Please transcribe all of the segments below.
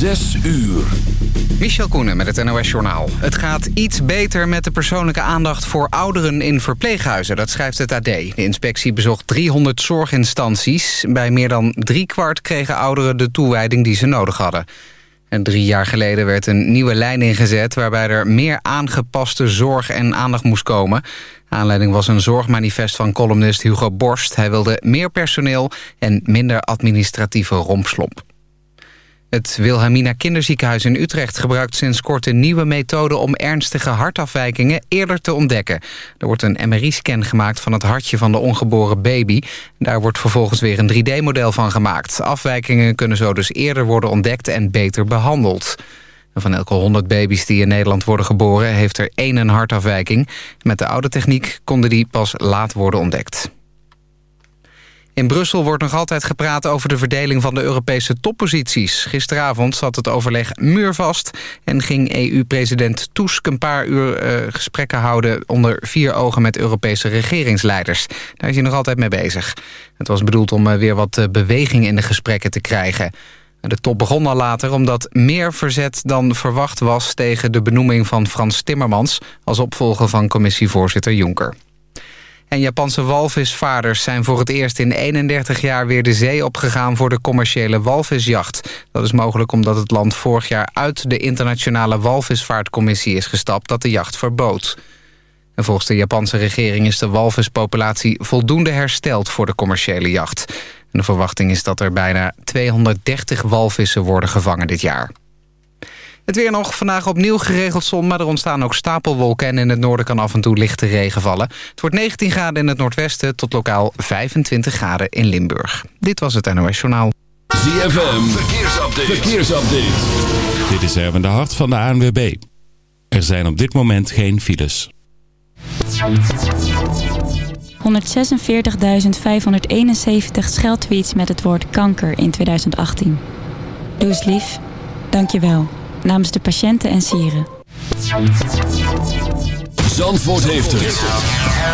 Zes uur. Michel Koenen met het NOS-journaal. Het gaat iets beter met de persoonlijke aandacht voor ouderen in verpleeghuizen. Dat schrijft het AD. De inspectie bezocht 300 zorginstanties. Bij meer dan driekwart kregen ouderen de toewijding die ze nodig hadden. En drie jaar geleden werd een nieuwe lijn ingezet... waarbij er meer aangepaste zorg en aandacht moest komen. Aanleiding was een zorgmanifest van columnist Hugo Borst. Hij wilde meer personeel en minder administratieve rompslomp. Het Wilhelmina Kinderziekenhuis in Utrecht gebruikt sinds kort een nieuwe methode om ernstige hartafwijkingen eerder te ontdekken. Er wordt een MRI-scan gemaakt van het hartje van de ongeboren baby. Daar wordt vervolgens weer een 3D-model van gemaakt. Afwijkingen kunnen zo dus eerder worden ontdekt en beter behandeld. Van elke 100 baby's die in Nederland worden geboren heeft er één een hartafwijking. Met de oude techniek konden die pas laat worden ontdekt. In Brussel wordt nog altijd gepraat over de verdeling van de Europese topposities. Gisteravond zat het overleg muurvast en ging EU-president Tusk een paar uur uh, gesprekken houden onder vier ogen met Europese regeringsleiders. Daar is hij nog altijd mee bezig. Het was bedoeld om uh, weer wat uh, beweging in de gesprekken te krijgen. De top begon al later omdat meer verzet dan verwacht was tegen de benoeming van Frans Timmermans als opvolger van commissievoorzitter Juncker. En Japanse walvisvaarders zijn voor het eerst in 31 jaar weer de zee opgegaan voor de commerciële walvisjacht. Dat is mogelijk omdat het land vorig jaar uit de internationale walvisvaartcommissie is gestapt dat de jacht verbood. En volgens de Japanse regering is de walvispopulatie voldoende hersteld voor de commerciële jacht. En de verwachting is dat er bijna 230 walvissen worden gevangen dit jaar. Het weer nog vandaag opnieuw geregeld zon, maar er ontstaan ook stapelwolken... en in het noorden kan af en toe lichte regen vallen. Het wordt 19 graden in het noordwesten tot lokaal 25 graden in Limburg. Dit was het NOS Journaal. ZFM, verkeersupdate. verkeersupdate. Dit is Erwin de Hart van de ANWB. Er zijn op dit moment geen files. 146.571 scheldtweets met het woord kanker in 2018. Doe eens lief. Dank je wel namens de patiënten en sieren. Zandvoort heeft het.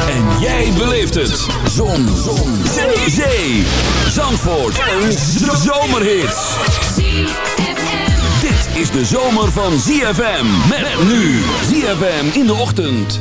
En jij beleeft het. Zon. Zon. Zee. Zee. Zandvoort. Een zomerhit. Dit is de zomer van ZFM. Met nu. ZFM in de ochtend.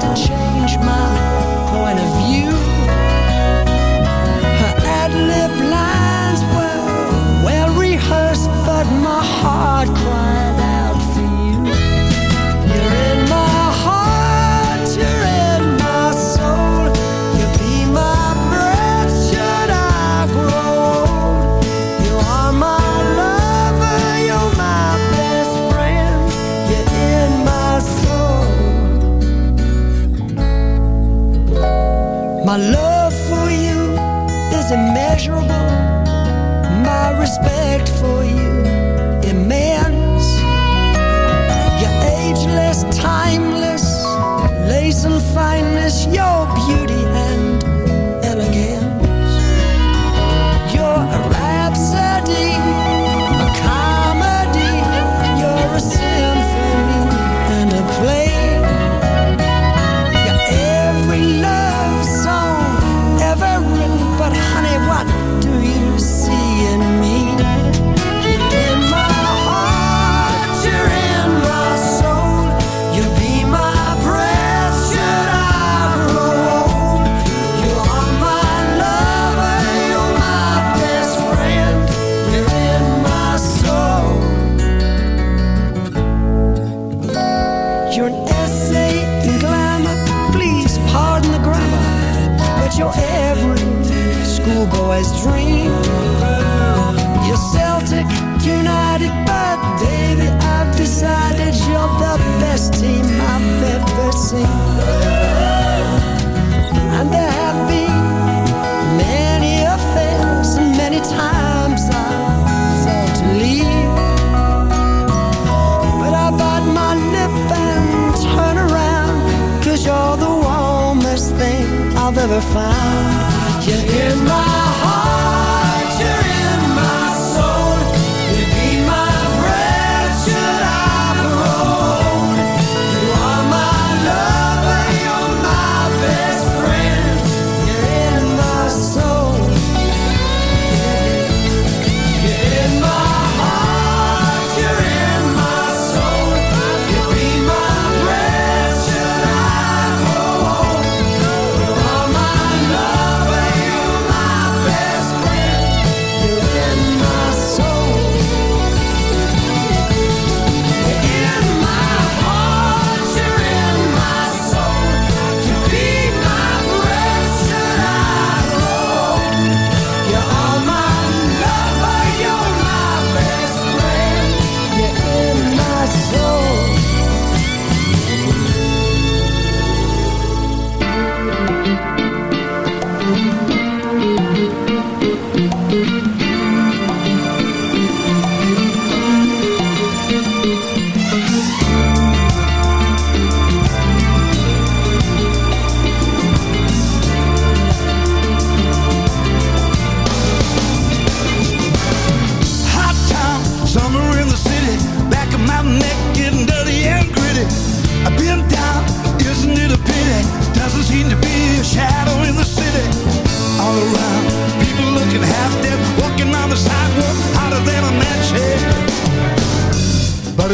to change my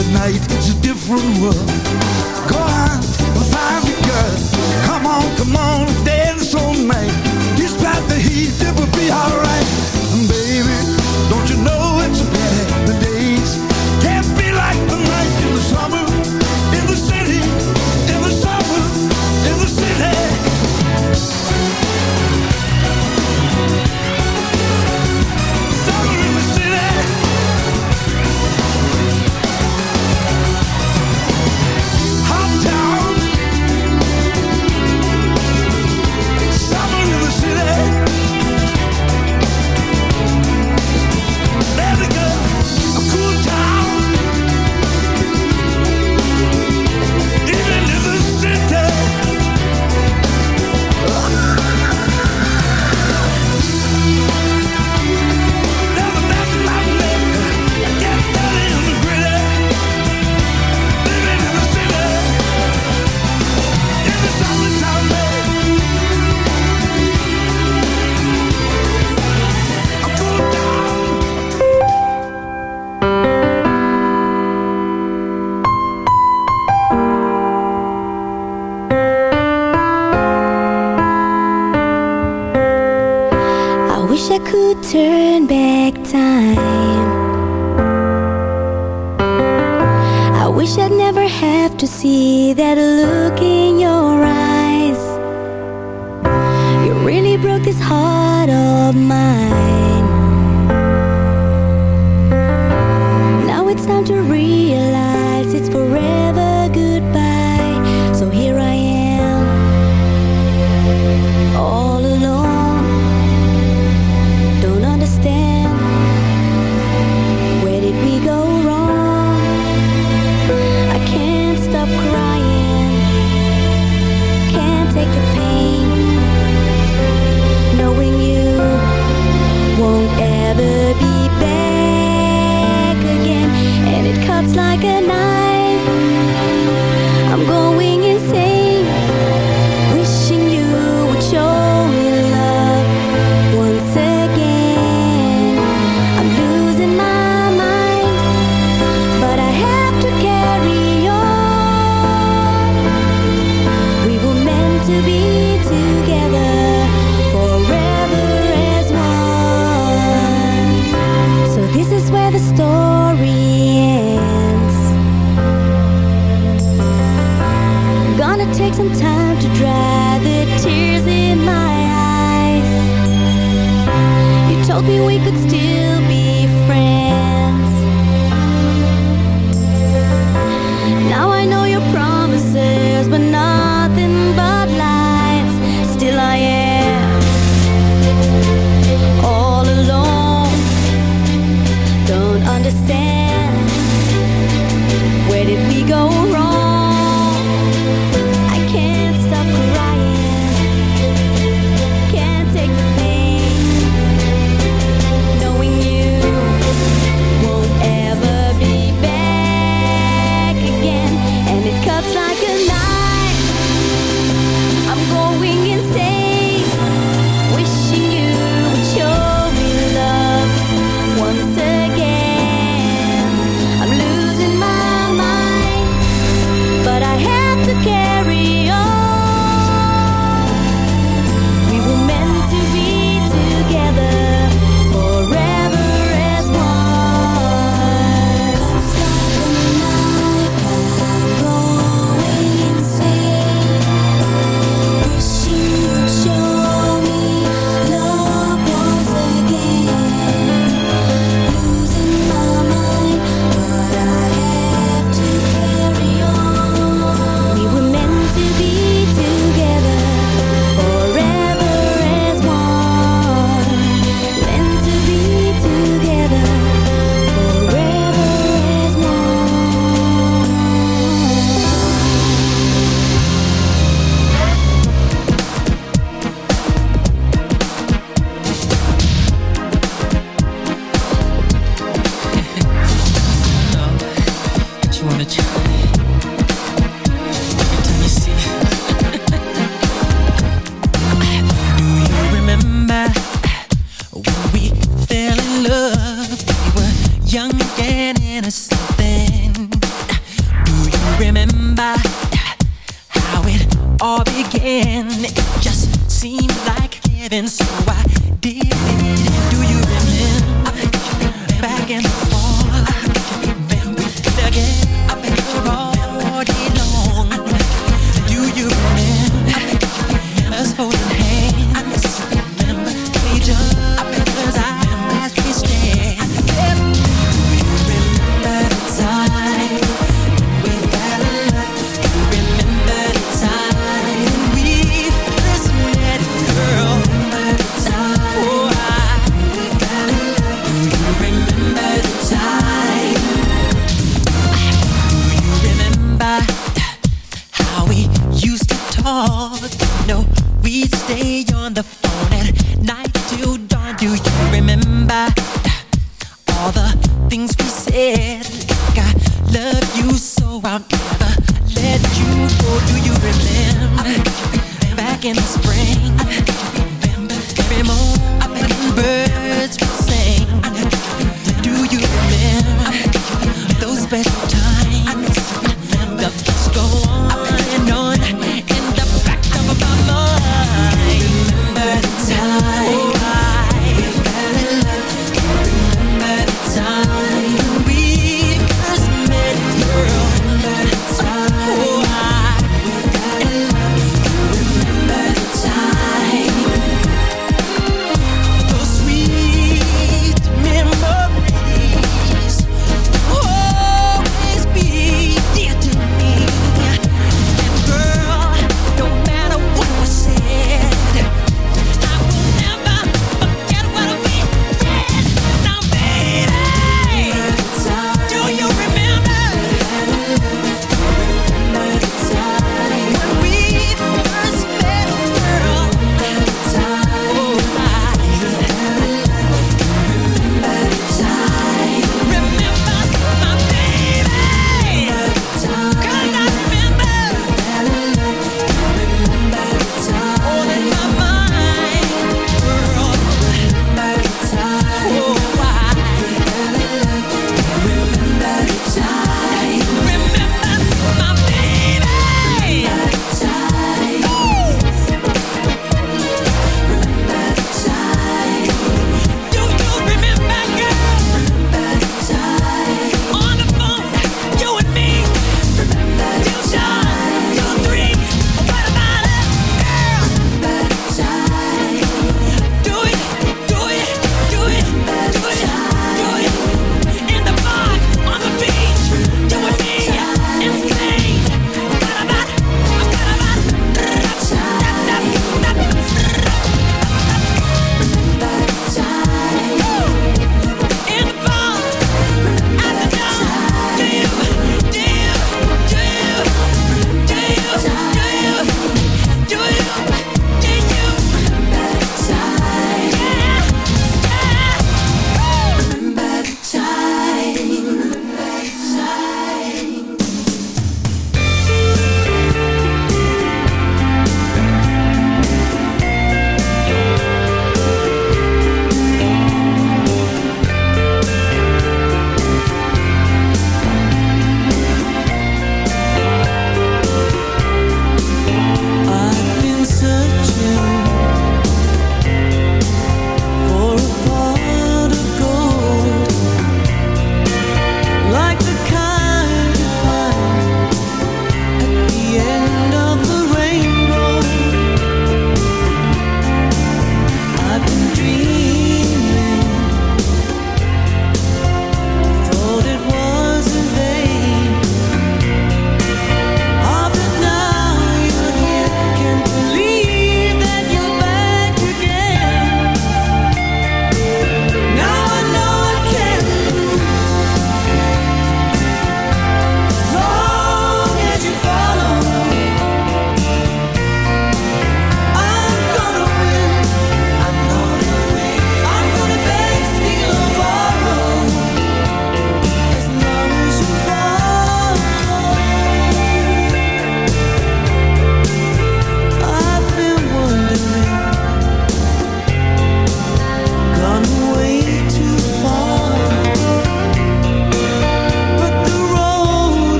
at night, it's a different world. Go on and find a girl. Come on, come on, dance all night. Despite the heat, it will be alright.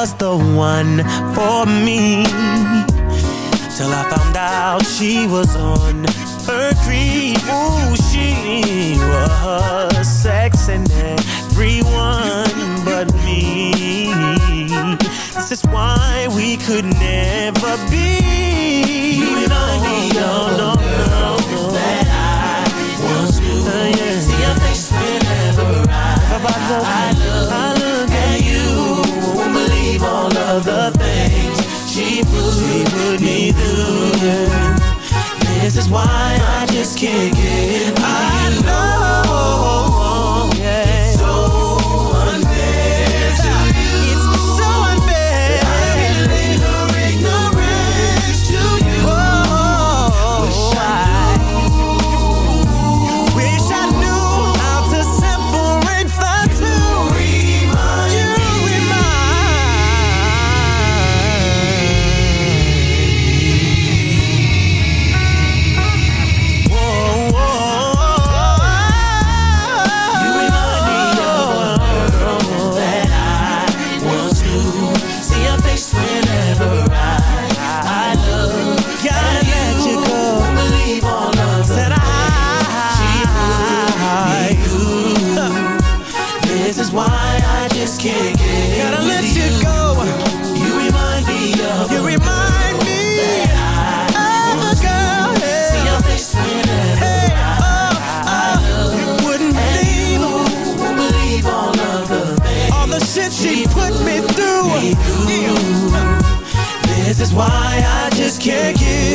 was the one for me. Till I found out she was on her creep. Ooh, she was sexing everyone but me. This is why we could never be. You and I need all no, no, that I once knew. Uh, yeah. See your face whenever I, I, I, I, I love believe all of the things she put me through. Yeah. This is why I just can't get. I know. can't give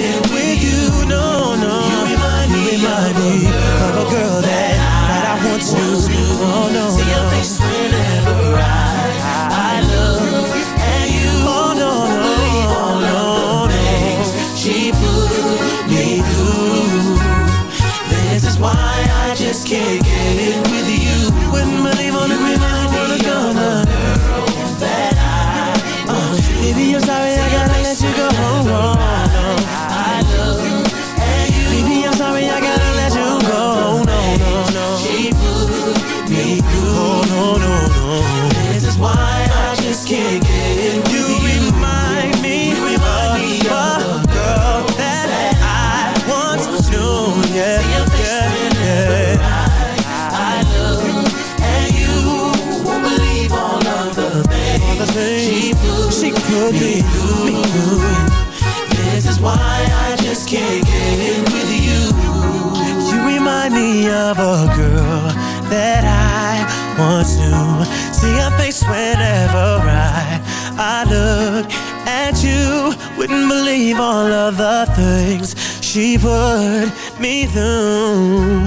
all of the things she put me through.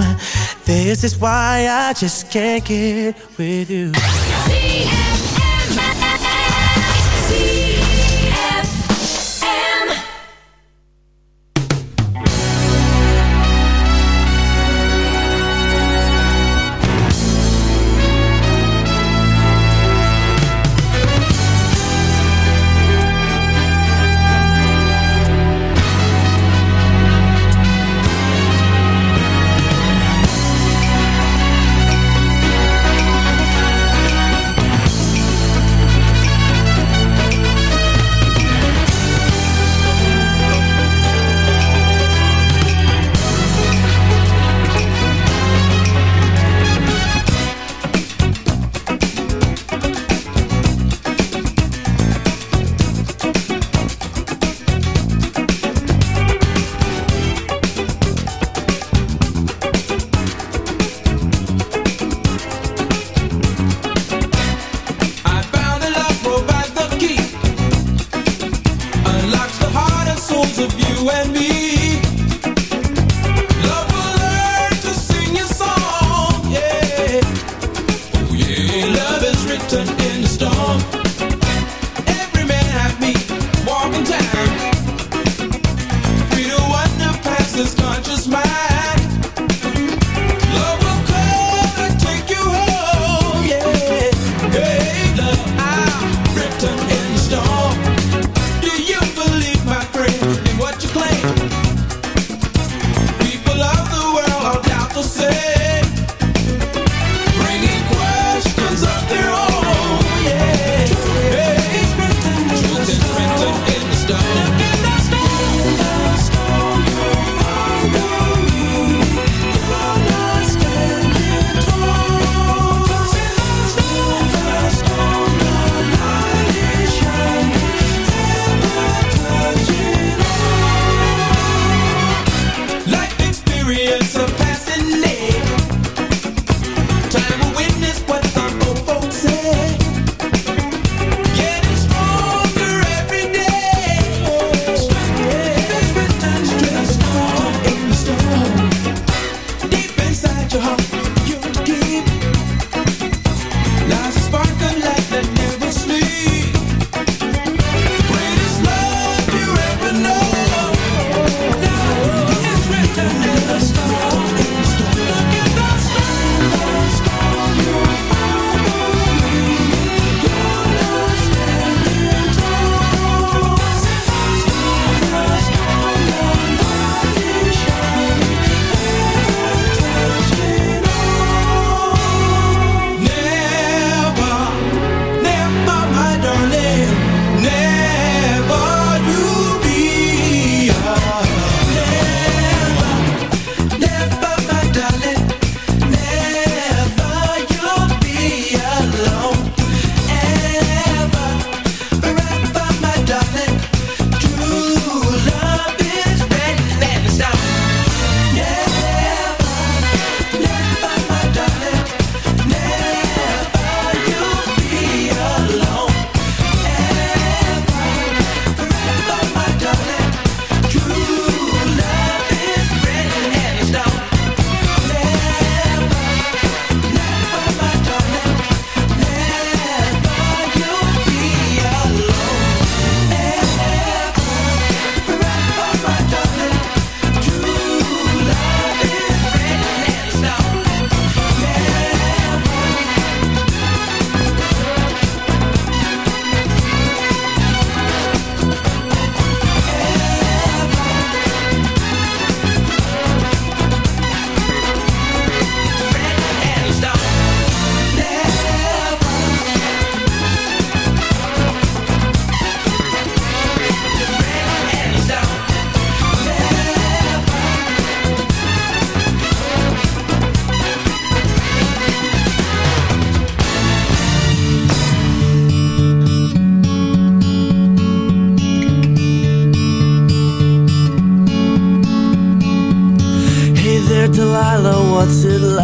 This is why I just can't get with you.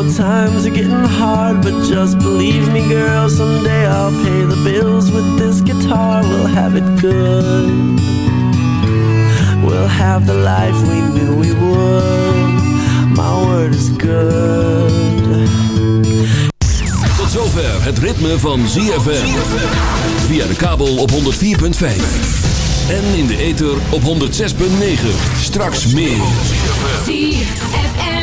Know times are getting hard, but just believe me, girl. Someday I'll pay the bills with this guitar. We'll have it good. We'll have the life we knew we would. My word is good. Tot zover het ritme van ZFM. Via de kabel op 104.5. En in de ether op 106.9. Straks meer. ZFM.